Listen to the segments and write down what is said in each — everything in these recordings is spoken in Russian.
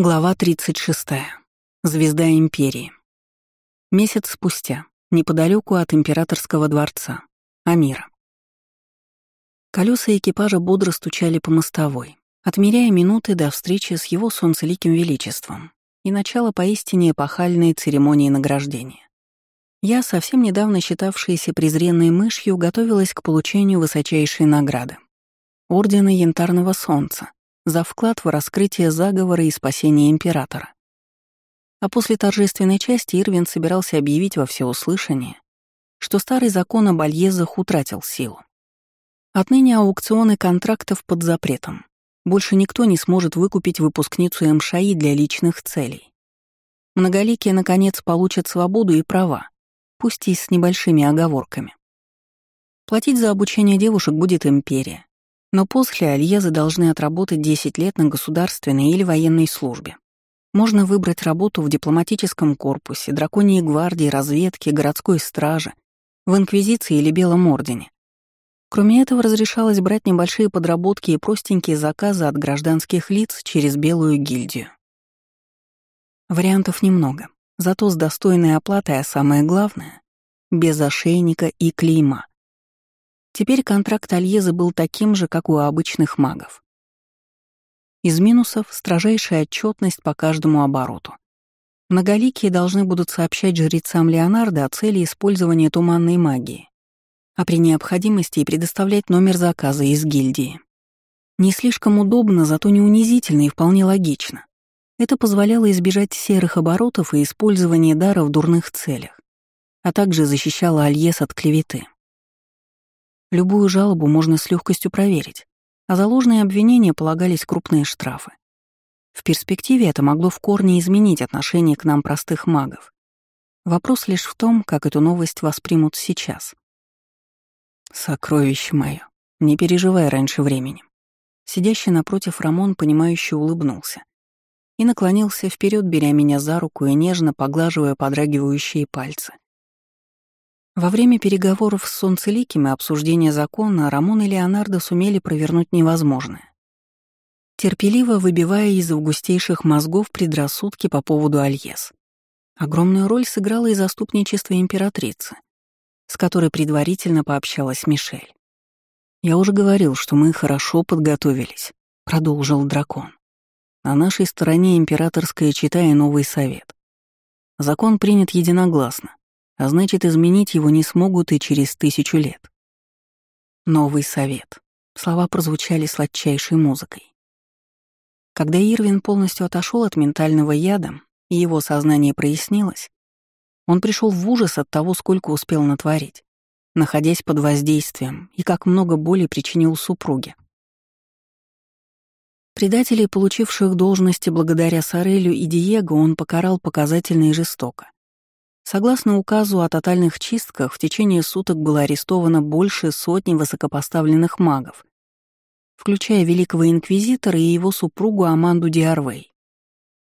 Глава 36. Звезда Империи. Месяц спустя, неподалеку от Императорского дворца, Амира. Колеса экипажа бодро стучали по мостовой, отмеряя минуты до встречи с его солнцеликим величеством и начала поистине эпохальной церемонии награждения. Я, совсем недавно считавшаяся презренной мышью, готовилась к получению высочайшей награды — Ордена Янтарного Солнца, за вклад в раскрытие заговора и спасение императора. А после торжественной части Ирвин собирался объявить во всеуслышание, что старый закон об Альезах утратил силу. Отныне аукционы контрактов под запретом. Больше никто не сможет выкупить выпускницу МШИ для личных целей. Многоликие, наконец, получат свободу и права, пусть и с небольшими оговорками. Платить за обучение девушек будет империя, но после Альезы должны отработать 10 лет на государственной или военной службе. Можно выбрать работу в дипломатическом корпусе, драконьей гвардии, разведке, городской страже, в Инквизиции или Белом Ордене. Кроме этого, разрешалось брать небольшие подработки и простенькие заказы от гражданских лиц через Белую гильдию. Вариантов немного, зато с достойной оплатой, а самое главное — без ошейника и клейма. Теперь контракт Альезы был таким же, как у обычных магов. Из минусов — строжайшая отчетность по каждому обороту. Многоликие должны будут сообщать жрецам Леонардо о цели использования туманной магии, а при необходимости и предоставлять номер заказа из гильдии. Не слишком удобно, зато не унизительно и вполне логично. Это позволяло избежать серых оборотов и использования дара в дурных целях, а также защищало Альес от клеветы. Любую жалобу можно с легкостью проверить, а за ложные обвинения полагались крупные штрафы. В перспективе это могло в корне изменить отношение к нам простых магов. Вопрос лишь в том, как эту новость воспримут сейчас. «Сокровище мое, не переживай раньше времени». Сидящий напротив Рамон, понимающе улыбнулся и наклонился вперед, беря меня за руку и нежно поглаживая подрагивающие пальцы. Во время переговоров с Солнцеликим и обсуждения закона Рамон и Леонардо сумели провернуть невозможное. Терпеливо выбивая из августейших мозгов предрассудки по поводу Альес. Огромную роль сыграло и заступничество императрицы, с которой предварительно пообщалась Мишель. «Я уже говорил, что мы хорошо подготовились», — продолжил дракон. «На нашей стороне императорская чита новый совет. Закон принят единогласно, а значит, изменить его не смогут и через тысячу лет. Новый совет. Слова прозвучали сладчайшей музыкой. Когда Ирвин полностью отошел от ментального яда, и его сознание прояснилось, он пришел в ужас от того, сколько успел натворить, находясь под воздействием, и как много боли причинил супруге. Предателей, получивших должности благодаря Сорелю и Диего, он покарал показательно и жестоко. Согласно указу о тотальных чистках, в течение суток было арестовано больше сотни высокопоставленных магов, включая Великого Инквизитора и его супругу Аманду Диарвей.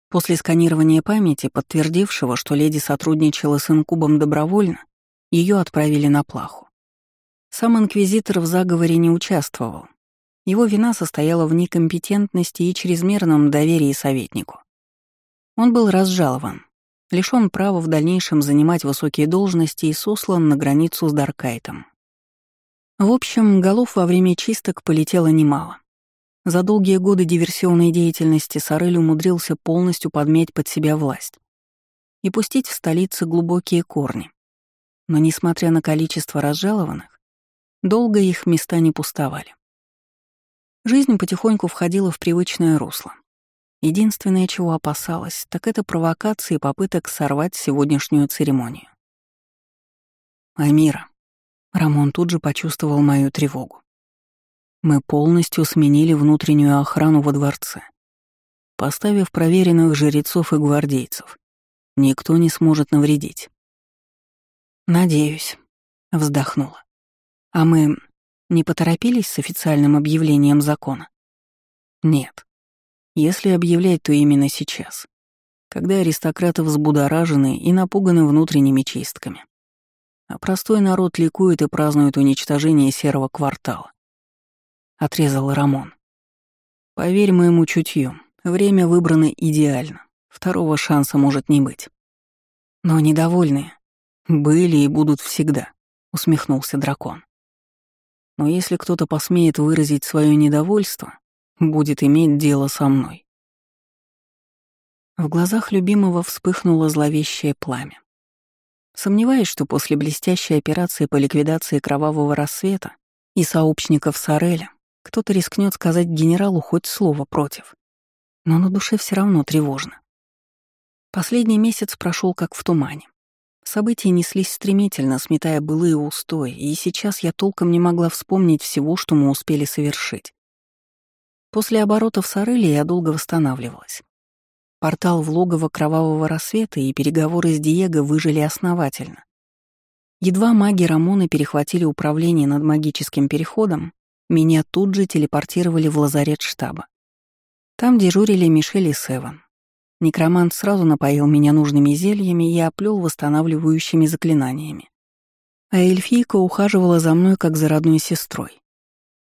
После сканирования памяти, подтвердившего, что леди сотрудничала с инкубом добровольно, ее отправили на плаху. Сам инквизитор в заговоре не участвовал. Его вина состояла в некомпетентности и чрезмерном доверии советнику. Он был разжалован, лишён права в дальнейшем занимать высокие должности и сослан на границу с Даркайтом. В общем, голов во время чисток полетело немало. За долгие годы диверсионной деятельности Сорель умудрился полностью подмять под себя власть и пустить в столице глубокие корни. Но, несмотря на количество разжалованных, долго их места не пустовали. Жизнь потихоньку входила в привычное русло. Единственное, чего опасалась, так это провокации и попыток сорвать сегодняшнюю церемонию. Амира. Рамон тут же почувствовал мою тревогу. Мы полностью сменили внутреннюю охрану во дворце. Поставив проверенных жрецов и гвардейцев, никто не сможет навредить. «Надеюсь», — вздохнула. «А мы не поторопились с официальным объявлением закона?» «Нет. Если объявлять, то именно сейчас, когда аристократы взбудоражены и напуганы внутренними чистками. А простой народ ликует и празднует уничтожение серого квартала. Отрезал Рамон. Поверь моему чутью, Время выбрано идеально. Второго шанса может не быть. Но недовольные были и будут всегда, усмехнулся дракон. Но если кто-то посмеет выразить свое недовольство, будет иметь дело со мной. В глазах любимого вспыхнуло зловещее пламя. Сомневаюсь, что после блестящей операции по ликвидации кровавого рассвета и сообщников Сареля кто-то рискнет сказать генералу хоть слово против. Но на душе все равно тревожно. Последний месяц прошел как в тумане. События неслись стремительно, сметая былые устои, и сейчас я толком не могла вспомнить всего, что мы успели совершить. После оборота в Сареле я долго восстанавливалась. Портал в логово Кровавого Рассвета и переговоры с Диего выжили основательно. Едва маги Рамоны перехватили управление над магическим переходом, меня тут же телепортировали в лазарет штаба. Там дежурили Мишель и Севан. Некромант сразу напоил меня нужными зельями и оплел восстанавливающими заклинаниями. А эльфийка ухаживала за мной как за родной сестрой.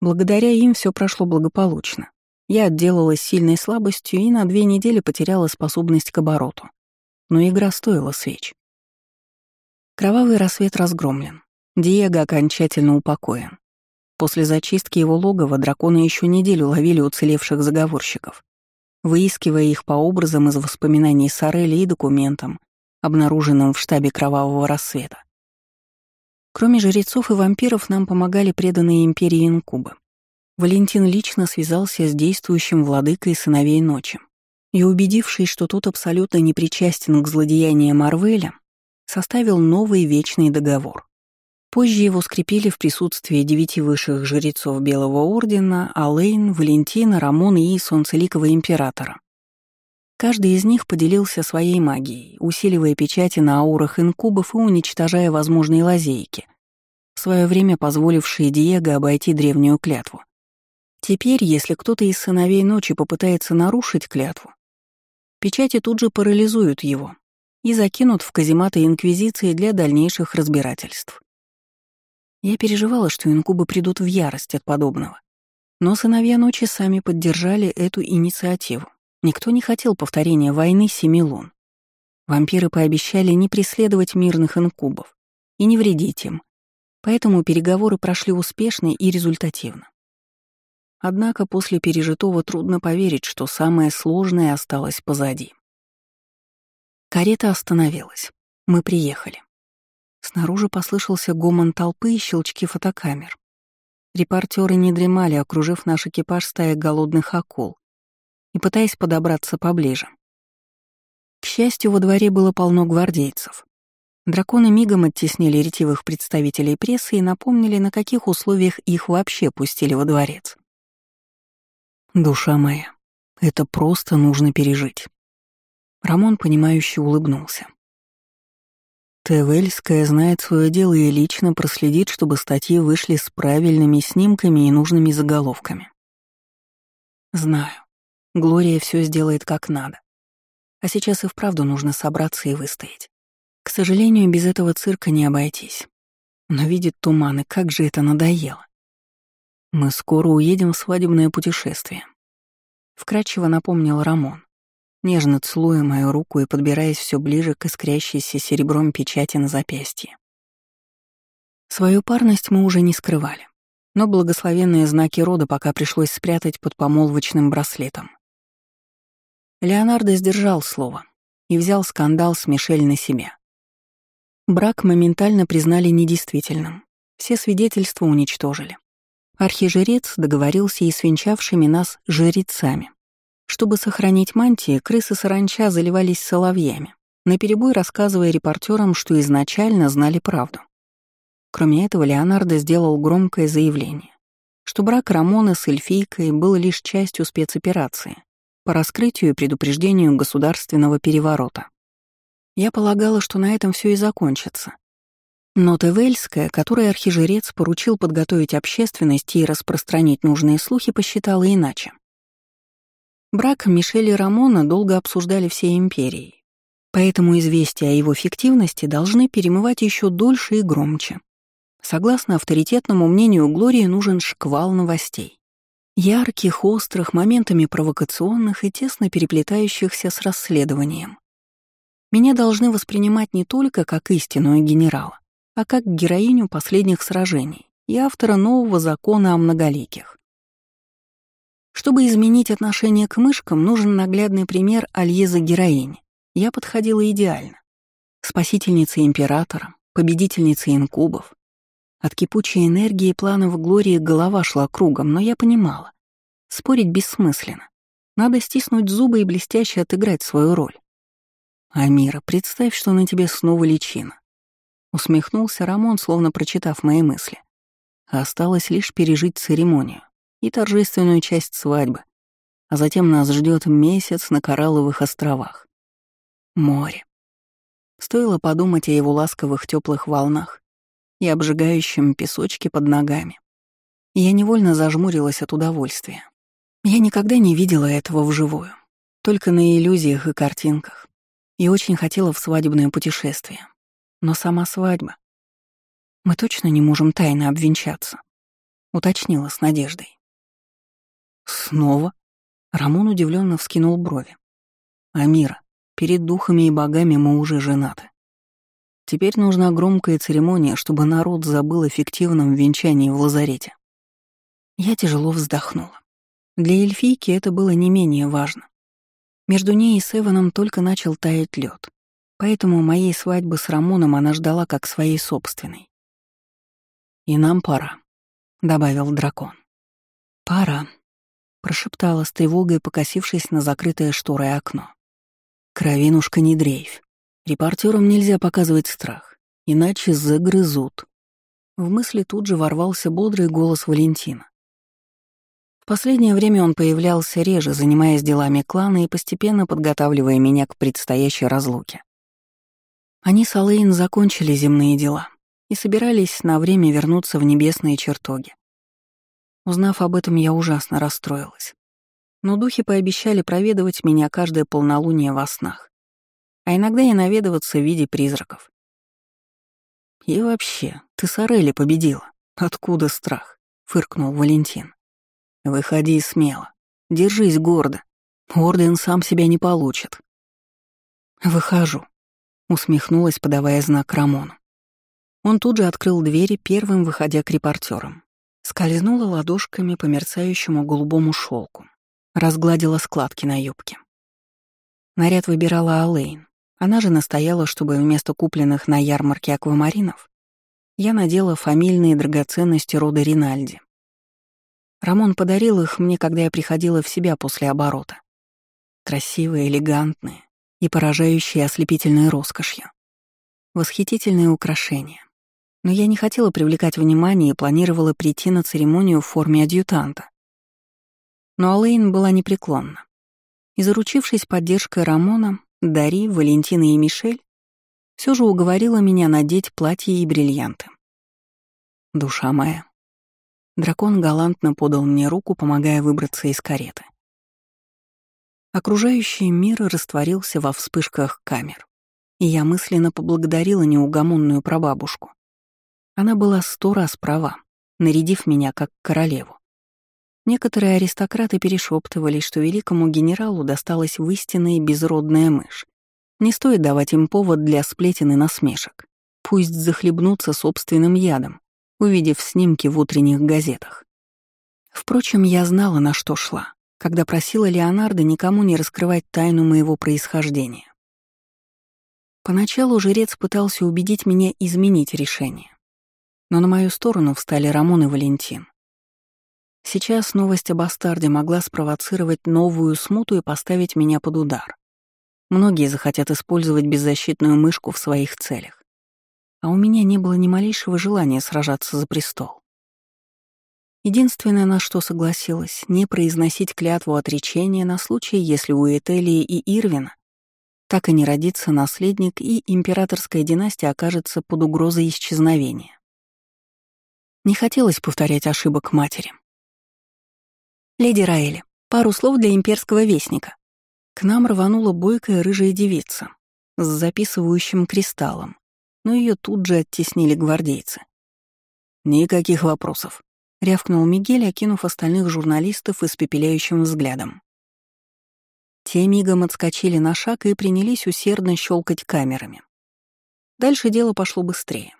Благодаря им все прошло благополучно. Я отделалась сильной слабостью и на две недели потеряла способность к обороту. Но игра стоила свеч. Кровавый рассвет разгромлен. Диего окончательно упокоен. После зачистки его логова драконы еще неделю ловили уцелевших заговорщиков выискивая их по образам из воспоминаний Сорели и документам, обнаруженным в штабе Кровавого Рассвета. Кроме жрецов и вампиров нам помогали преданные империи инкубы. Валентин лично связался с действующим владыкой сыновей ночи и, убедившись, что тот абсолютно не причастен к злодеяниям Марвеля, составил новый вечный договор. Позже его скрепили в присутствии девяти высших жрецов Белого Ордена, Алейн, Валентина, Рамона и Солнцеликого Императора. Каждый из них поделился своей магией, усиливая печати на аурах инкубов и уничтожая возможные лазейки, в свое время позволившие Диего обойти древнюю клятву. Теперь, если кто-то из сыновей ночи попытается нарушить клятву, печати тут же парализуют его и закинут в казематы Инквизиции для дальнейших разбирательств. Я переживала, что инкубы придут в ярость от подобного. Но сыновья ночи сами поддержали эту инициативу. Никто не хотел повторения войны семи лун. Вампиры пообещали не преследовать мирных инкубов и не вредить им, поэтому переговоры прошли успешно и результативно. Однако после пережитого трудно поверить, что самое сложное осталось позади. Карета остановилась. Мы приехали. Снаружи послышался гомон толпы и щелчки фотокамер. Репортеры не дремали, окружив наш экипаж стая голодных акул и пытаясь подобраться поближе. К счастью, во дворе было полно гвардейцев. Драконы мигом оттеснили ретивых представителей прессы и напомнили, на каких условиях их вообще пустили во дворец. «Душа моя, это просто нужно пережить». Рамон, понимающе улыбнулся. Тевельская знает свое дело и лично проследит, чтобы статьи вышли с правильными снимками и нужными заголовками. Знаю. Глория все сделает как надо. А сейчас и вправду нужно собраться и выстоять. К сожалению, без этого цирка не обойтись. Но видит туманы, как же это надоело. Мы скоро уедем в свадебное путешествие. Вкратчиво напомнил Рамон нежно целуя мою руку и подбираясь все ближе к искрящейся серебром печати на запястье. Свою парность мы уже не скрывали, но благословенные знаки рода пока пришлось спрятать под помолвочным браслетом. Леонардо сдержал слово и взял скандал с Мишель на себя. Брак моментально признали недействительным, все свидетельства уничтожили. Архижрец договорился и с венчавшими нас жрецами, чтобы сохранить мантии, крысы саранча заливались соловьями, наперебой рассказывая репортерам, что изначально знали правду. Кроме этого, Леонардо сделал громкое заявление, что брак Рамона с эльфийкой был лишь частью спецоперации по раскрытию и предупреждению государственного переворота. Я полагала, что на этом все и закончится. Но Тевельская, которой архижрец поручил подготовить общественность и распространить нужные слухи, посчитала иначе. Брак Мишель и Рамона долго обсуждали всей империей, поэтому известия о его фиктивности должны перемывать еще дольше и громче. Согласно авторитетному мнению Глории, нужен шквал новостей. Ярких, острых, моментами провокационных и тесно переплетающихся с расследованием. Меня должны воспринимать не только как истинную генерала, а как героиню последних сражений и автора нового закона о многоликих. Чтобы изменить отношение к мышкам, нужен наглядный пример Альеза героини. Я подходила идеально. Спасительница императора, победительница инкубов. От кипучей энергии планов Глории голова шла кругом, но я понимала. Спорить бессмысленно. Надо стиснуть зубы и блестяще отыграть свою роль. «Амира, представь, что на тебе снова личина». Усмехнулся Рамон, словно прочитав мои мысли. Осталось лишь пережить церемонию и торжественную часть свадьбы, а затем нас ждет месяц на Коралловых островах. Море. Стоило подумать о его ласковых теплых волнах и обжигающем песочке под ногами. Я невольно зажмурилась от удовольствия. Я никогда не видела этого вживую, только на иллюзиях и картинках, и очень хотела в свадебное путешествие. Но сама свадьба... Мы точно не можем тайно обвенчаться, уточнила с надеждой. Снова? Рамон удивленно вскинул брови. Амира, перед духами и богами мы уже женаты. Теперь нужна громкая церемония, чтобы народ забыл о фиктивном венчании в лазарете. Я тяжело вздохнула. Для эльфийки это было не менее важно. Между ней и Севаном только начал таять лед, поэтому моей свадьбы с Рамоном она ждала как своей собственной. «И нам пора», — добавил дракон. «Пора», — прошептала с тревогой, покосившись на закрытое шторой окно. «Кровинушка не дрейфь. Репортерам нельзя показывать страх, иначе загрызут». В мысли тут же ворвался бодрый голос Валентина. В последнее время он появлялся реже, занимаясь делами клана и постепенно подготавливая меня к предстоящей разлуке. Они с Алэйн закончили земные дела и собирались на время вернуться в небесные чертоги. Узнав об этом, я ужасно расстроилась. Но духи пообещали проведывать меня каждое полнолуние во снах, а иногда и наведываться в виде призраков. «И вообще, ты с Орели победила. Откуда страх?» — фыркнул Валентин. «Выходи смело. Держись гордо. Орден сам себя не получит». «Выхожу», — усмехнулась, подавая знак Рамону. Он тут же открыл двери, первым выходя к репортерам. Скользнула ладошками по мерцающему голубому шелку, разгладила складки на юбке. Наряд выбирала Алэйн. Она же настояла, чтобы вместо купленных на ярмарке аквамаринов я надела фамильные драгоценности рода Ринальди. Рамон подарил их мне, когда я приходила в себя после оборота. Красивые, элегантные и поражающие ослепительной роскошью. Восхитительные украшения но я не хотела привлекать внимание и планировала прийти на церемонию в форме адъютанта. Но Алэйн была непреклонна. И заручившись поддержкой Рамона, Дари, Валентины и Мишель, все же уговорила меня надеть платье и бриллианты. Душа моя. Дракон галантно подал мне руку, помогая выбраться из кареты. Окружающий мир растворился во вспышках камер, и я мысленно поблагодарила неугомонную прабабушку. Она была сто раз права, нарядив меня как королеву. Некоторые аристократы перешептывали, что великому генералу досталась в безродная мышь. Не стоит давать им повод для сплетен и насмешек. Пусть захлебнутся собственным ядом, увидев снимки в утренних газетах. Впрочем, я знала, на что шла, когда просила Леонардо никому не раскрывать тайну моего происхождения. Поначалу жрец пытался убедить меня изменить решение но на мою сторону встали Рамон и Валентин. Сейчас новость об Астарде могла спровоцировать новую смуту и поставить меня под удар. Многие захотят использовать беззащитную мышку в своих целях. А у меня не было ни малейшего желания сражаться за престол. Единственное, на что согласилась, не произносить клятву отречения на случай, если у Этелии и Ирвина так и не родится наследник и императорская династия окажется под угрозой исчезновения. Не хотелось повторять ошибок матери. «Леди Раэли, пару слов для имперского вестника». К нам рванула бойкая рыжая девица с записывающим кристаллом, но ее тут же оттеснили гвардейцы. «Никаких вопросов», — рявкнул Мигель, окинув остальных журналистов испепеляющим взглядом. Те мигом отскочили на шаг и принялись усердно щелкать камерами. Дальше дело пошло быстрее.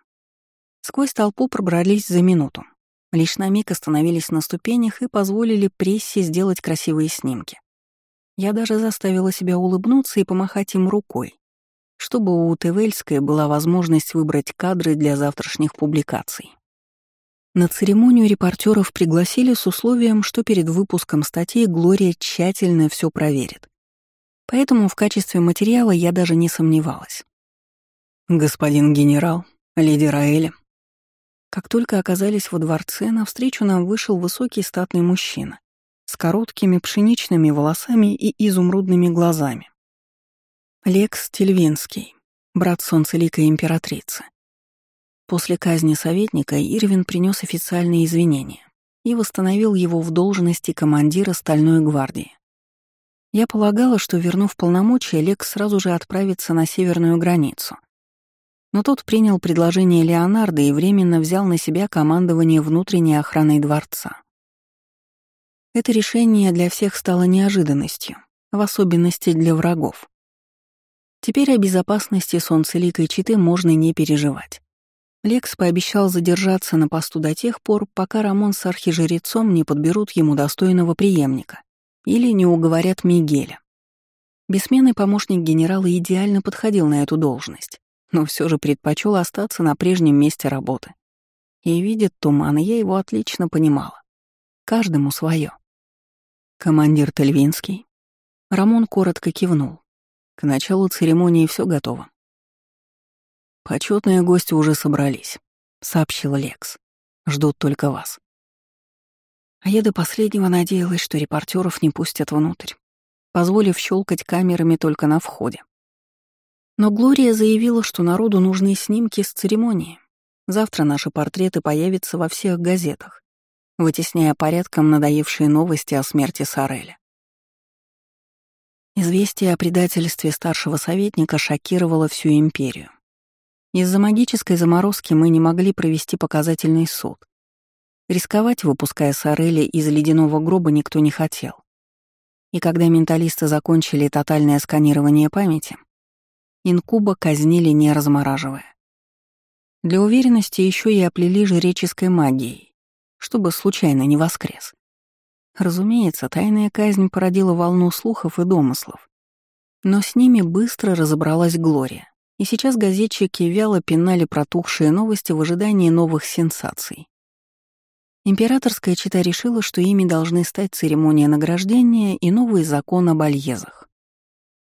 Сквозь толпу пробрались за минуту. Лишь на миг остановились на ступенях и позволили прессе сделать красивые снимки. Я даже заставила себя улыбнуться и помахать им рукой, чтобы у Тевельской была возможность выбрать кадры для завтрашних публикаций. На церемонию репортеров пригласили с условием, что перед выпуском статей Глория тщательно все проверит. Поэтому в качестве материала я даже не сомневалась. «Господин генерал, леди Раэля». Как только оказались во дворце, навстречу нам вышел высокий статный мужчина с короткими пшеничными волосами и изумрудными глазами. Лекс Тельвинский, брат солнцеликой императрицы. После казни советника Ирвин принес официальные извинения и восстановил его в должности командира Стальной гвардии. Я полагала, что, вернув полномочия, Лекс сразу же отправится на северную границу. Но тот принял предложение Леонардо и временно взял на себя командование внутренней охраной дворца. Это решение для всех стало неожиданностью, в особенности для врагов. Теперь о безопасности солнцеликой читы можно не переживать. Лекс пообещал задержаться на посту до тех пор, пока Рамон с архижрецом не подберут ему достойного преемника или не уговорят Мигеля. Бессменный помощник генерала идеально подходил на эту должность, но все же предпочел остаться на прежнем месте работы. И видит туман, и я его отлично понимала. Каждому свое. Командир Тельвинский. Рамон коротко кивнул. К началу церемонии все готово. Почетные гости уже собрались, сообщил Лекс. Ждут только вас. А я до последнего надеялась, что репортеров не пустят внутрь, позволив щелкать камерами только на входе. Но Глория заявила, что народу нужны снимки с церемонии. Завтра наши портреты появятся во всех газетах, вытесняя порядком надоевшие новости о смерти Сареля. Известие о предательстве старшего советника шокировало всю империю. Из-за магической заморозки мы не могли провести показательный суд. Рисковать, выпуская Сорели из ледяного гроба, никто не хотел. И когда менталисты закончили тотальное сканирование памяти, инкуба казнили, не размораживая. Для уверенности еще и оплели жреческой магией, чтобы случайно не воскрес. Разумеется, тайная казнь породила волну слухов и домыслов. Но с ними быстро разобралась Глория. И сейчас газетчики вяло пинали протухшие новости в ожидании новых сенсаций. Императорская чита решила, что ими должны стать церемония награждения и новый закон об альезах.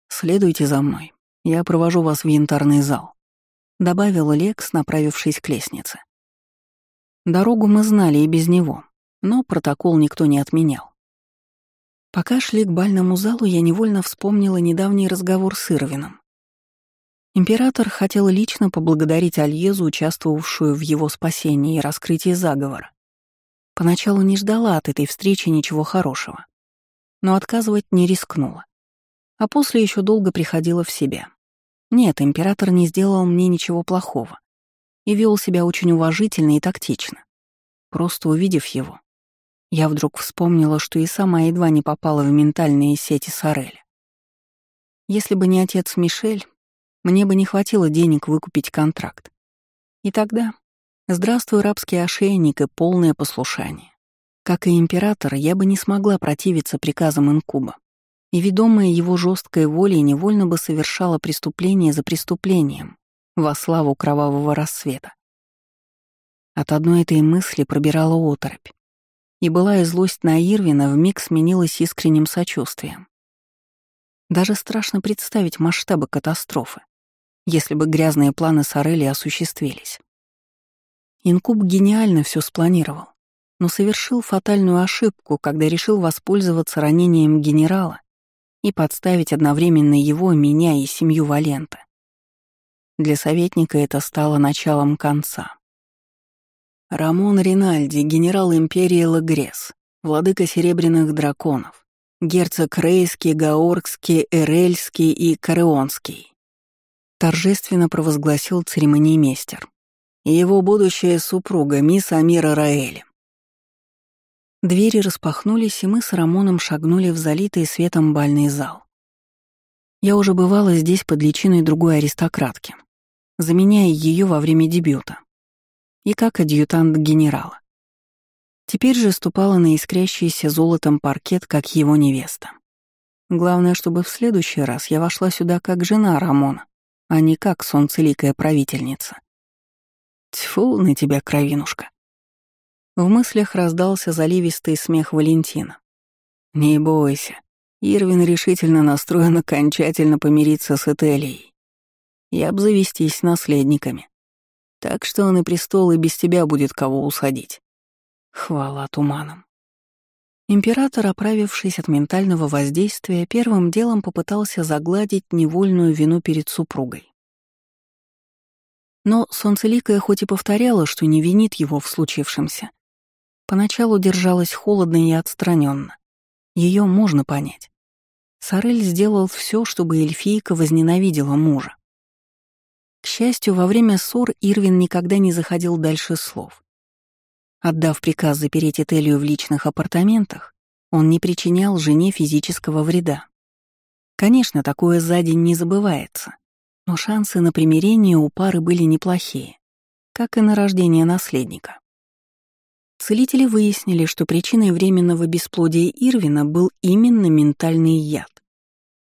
«Следуйте за мной, я провожу вас в янтарный зал», — добавил Лекс, направившись к лестнице. Дорогу мы знали и без него, но протокол никто не отменял. Пока шли к бальному залу, я невольно вспомнила недавний разговор с Ирвином. Император хотел лично поблагодарить Альезу, участвовавшую в его спасении и раскрытии заговора. Поначалу не ждала от этой встречи ничего хорошего, но отказывать не рискнула. А после еще долго приходила в себя. Нет, император не сделал мне ничего плохого и вел себя очень уважительно и тактично. Просто увидев его, я вдруг вспомнила, что и сама едва не попала в ментальные сети Сореля. Если бы не отец Мишель, мне бы не хватило денег выкупить контракт. И тогда здравствуй рабский ошейник и полное послушание. Как и император, я бы не смогла противиться приказам инкуба. И ведомая его жесткой волей невольно бы совершала преступление за преступлением во славу кровавого рассвета. От одной этой мысли пробирала оторопь. И былая злость на Ирвина вмиг сменилась искренним сочувствием. Даже страшно представить масштабы катастрофы если бы грязные планы Сорели осуществились. Инкуб гениально все спланировал, но совершил фатальную ошибку, когда решил воспользоваться ранением генерала и подставить одновременно его, меня и семью Валента. Для советника это стало началом конца. Рамон Ринальди, генерал империи Лагрес, владыка Серебряных Драконов, герцог Рейский, Гаоргский, Эрельский и Кареонский, торжественно провозгласил церемониймейстер. И его будущая супруга, мисс Амира Раэли. Двери распахнулись, и мы с Рамоном шагнули в залитый светом бальный зал. Я уже бывала здесь под личиной другой аристократки, заменяя ее во время дебюта. И как адъютант генерала. Теперь же ступала на искрящийся золотом паркет, как его невеста. Главное, чтобы в следующий раз я вошла сюда как жена Рамона, а не как солнцеликая правительница. Тьфу на тебя, кровинушка. В мыслях раздался заливистый смех Валентина. «Не бойся, Ирвин решительно настроен окончательно помириться с Этелией и обзавестись наследниками. Так что на престол и без тебя будет кого усадить. Хвала туманам. Император, оправившись от ментального воздействия, первым делом попытался загладить невольную вину перед супругой. Но Солнцеликая хоть и повторяла, что не винит его в случившемся, поначалу держалась холодно и отстраненно. Ее можно понять. Сорель сделал все, чтобы эльфийка возненавидела мужа. К счастью, во время ссор Ирвин никогда не заходил дальше слов. Отдав приказ запереть Этелию в личных апартаментах, он не причинял жене физического вреда. Конечно, такое за день не забывается, но шансы на примирение у пары были неплохие, как и на рождение наследника. Целители выяснили, что причиной временного бесплодия Ирвина был именно ментальный яд.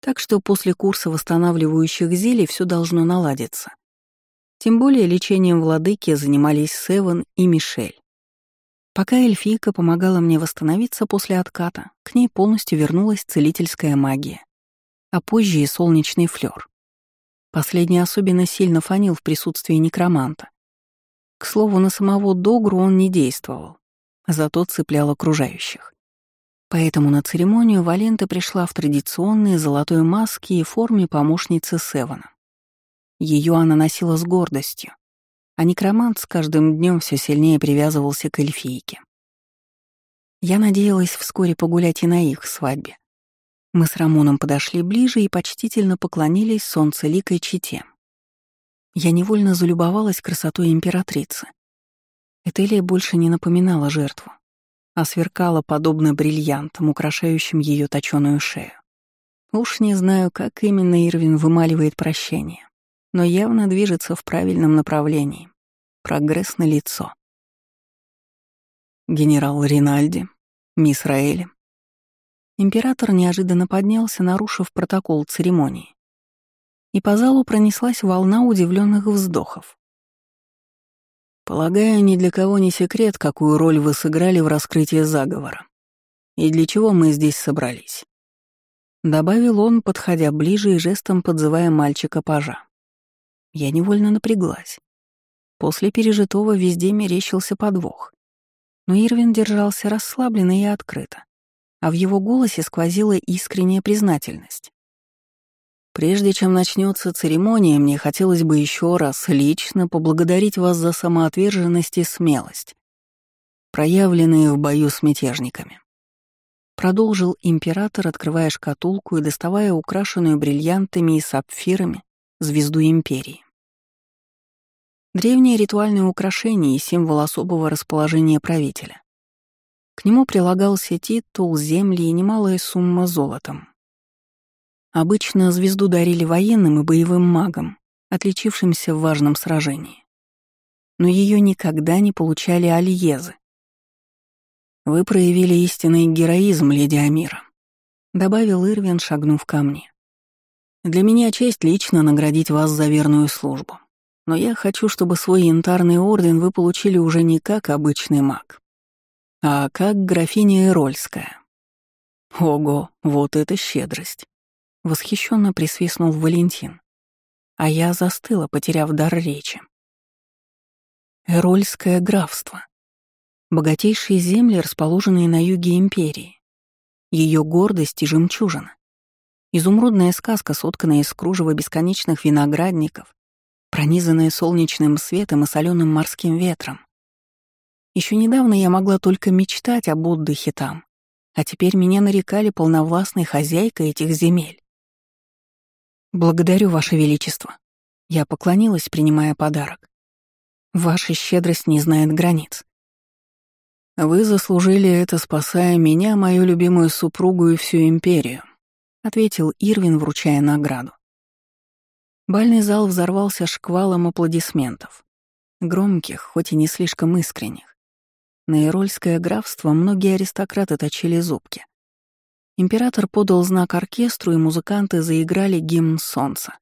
Так что после курса восстанавливающих зелий все должно наладиться. Тем более лечением владыки занимались Севен и Мишель. Пока эльфийка помогала мне восстановиться после отката, к ней полностью вернулась целительская магия, а позже и солнечный флёр. Последний особенно сильно фанил в присутствии некроманта. К слову, на самого Догру он не действовал, зато цеплял окружающих. Поэтому на церемонию Валента пришла в традиционной золотой маске и форме помощницы Севана. Ее она носила с гордостью, а некромант с каждым днем все сильнее привязывался к эльфийке. Я надеялась вскоре погулять и на их свадьбе. Мы с Рамоном подошли ближе и почтительно поклонились солнцеликой чете. Я невольно залюбовалась красотой императрицы. Этелия больше не напоминала жертву, а сверкала подобно бриллиантам, украшающим ее точеную шею. Уж не знаю, как именно Ирвин вымаливает прощение но явно движется в правильном направлении. Прогресс на лицо. Генерал Ринальди, мисс Раэли. Император неожиданно поднялся, нарушив протокол церемонии. И по залу пронеслась волна удивленных вздохов. Полагаю, ни для кого не секрет, какую роль вы сыграли в раскрытии заговора. И для чего мы здесь собрались. Добавил он, подходя ближе и жестом подзывая мальчика-пажа. Я невольно напряглась. После пережитого везде мерещился подвох. Но Ирвин держался расслабленно и открыто, а в его голосе сквозила искренняя признательность. Прежде чем начнется церемония, мне хотелось бы еще раз лично поблагодарить вас за самоотверженность и смелость, проявленные в бою с мятежниками. Продолжил император, открывая шкатулку и доставая украшенную бриллиантами и сапфирами звезду империи. Древнее ритуальное украшение и символ особого расположения правителя. К нему прилагался титул, земли и немалая сумма золотом. Обычно звезду дарили военным и боевым магам, отличившимся в важном сражении. Но ее никогда не получали альезы. «Вы проявили истинный героизм, леди Амира», — добавил Ирвин, шагнув ко мне. «Для меня честь лично наградить вас за верную службу. Но я хочу, чтобы свой янтарный орден вы получили уже не как обычный маг, а как графиня Эрольская. Ого, вот это щедрость! Восхищенно присвистнул Валентин. А я застыла, потеряв дар речи. Эрольское графство. Богатейшие земли, расположенные на юге империи. Ее гордость и жемчужина. Изумрудная сказка, сотканная из кружева бесконечных виноградников, пронизанная солнечным светом и соленым морским ветром. Еще недавно я могла только мечтать об отдыхе там, а теперь меня нарекали полновластной хозяйкой этих земель. «Благодарю, Ваше Величество». Я поклонилась, принимая подарок. «Ваша щедрость не знает границ». Вы заслужили это, спасая меня, мою любимую супругу и всю империю, ответил Ирвин, вручая награду. Бальный зал взорвался шквалом аплодисментов. Громких, хоть и не слишком искренних. На Ирольское графство многие аристократы точили зубки. Император подал знак оркестру, и музыканты заиграли гимн солнца.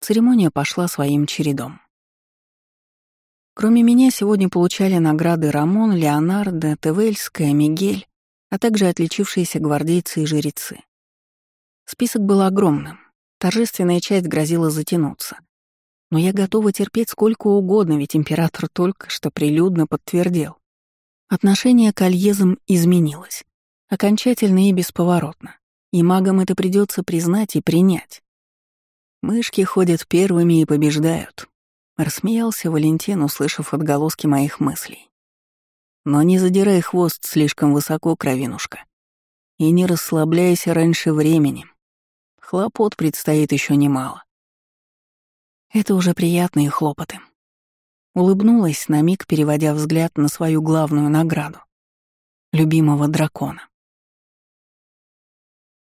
Церемония пошла своим чередом. Кроме меня сегодня получали награды Рамон, Леонардо, Тевельская, Мигель, а также отличившиеся гвардейцы и жрецы. Список был огромным, торжественная часть грозила затянуться. Но я готова терпеть сколько угодно, ведь император только что прилюдно подтвердил. Отношение к Альезам изменилось. Окончательно и бесповоротно. И магам это придется признать и принять. Мышки ходят первыми и побеждают. Рассмеялся Валентин, услышав отголоски моих мыслей. Но не задирай хвост слишком высоко, кровинушка. И не расслабляйся раньше времени. Хлопот предстоит еще немало. Это уже приятные хлопоты. Улыбнулась на миг, переводя взгляд на свою главную награду — любимого дракона.